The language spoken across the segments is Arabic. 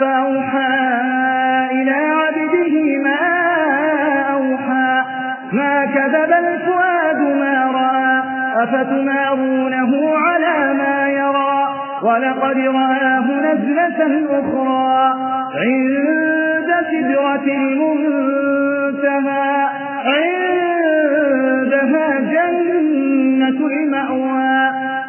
فأوحى إلى عبده ما أوحى. ما كذب الفؤاد ما رأى. أفتمارونه على ما يرى. ولقد رآه نزلة أخرى. عند سدرة المنتهى. عندها جنة المأوى.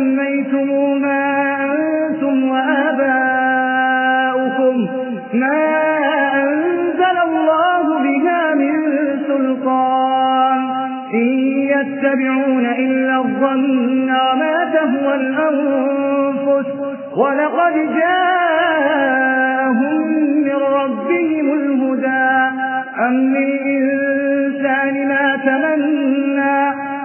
أسماء سميتموها أنتم وآباؤكم. ما أنزل الله بها من سلطان. إن يتبعون إلا الظن وما تهوى الأنفس. ولقد جاءهم من ربهم الهدى. أم للإنسان ما تمنى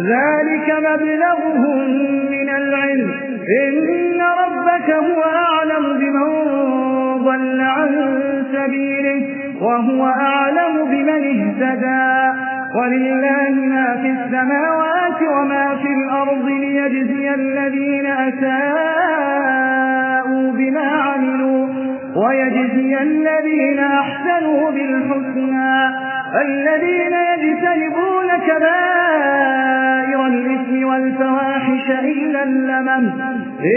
ذلك مبلغهم من العلم. إن ربك هو أعلم بمن ضل عن سبيله وهو أعلم بمن اهتدى. ولله ما في السماوات وما في الأرض ليجزي الذين أساءوا بما عملوا ويجزي الذين أحسنوا بالحسنى. الذين يجتنبون كبائر والفواحش إلا اللمم.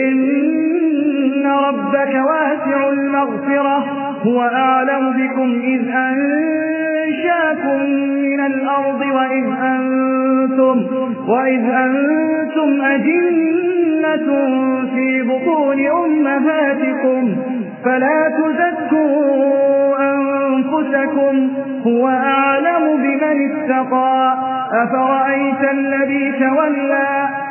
إن ربك واسع المغفرة. هو أعلم بكم إذ أنشأكم من الأرض وإذ أنتم, وإذ أنتم أجنة في بطون أمهاتكم. فلا تزكوا أنفسكم. هو أعلم بمن اتقى. أفرأيت الذي تولى؟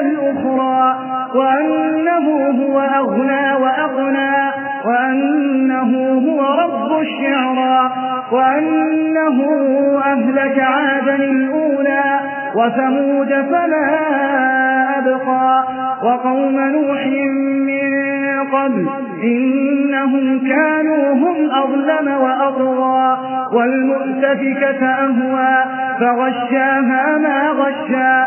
النشأة الأخرى وأنه هو أغنى وأغنى وأنه هو رب الشعرى وأنه أهلك عادا الأولى وثمود فما أبقى وقوم نوح من قبل إنهم كانوا هم أظلم وأطغى والمؤتفكة أهوى فغشاها ما غشا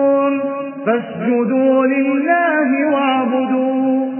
فاسجدوا لله واعبدون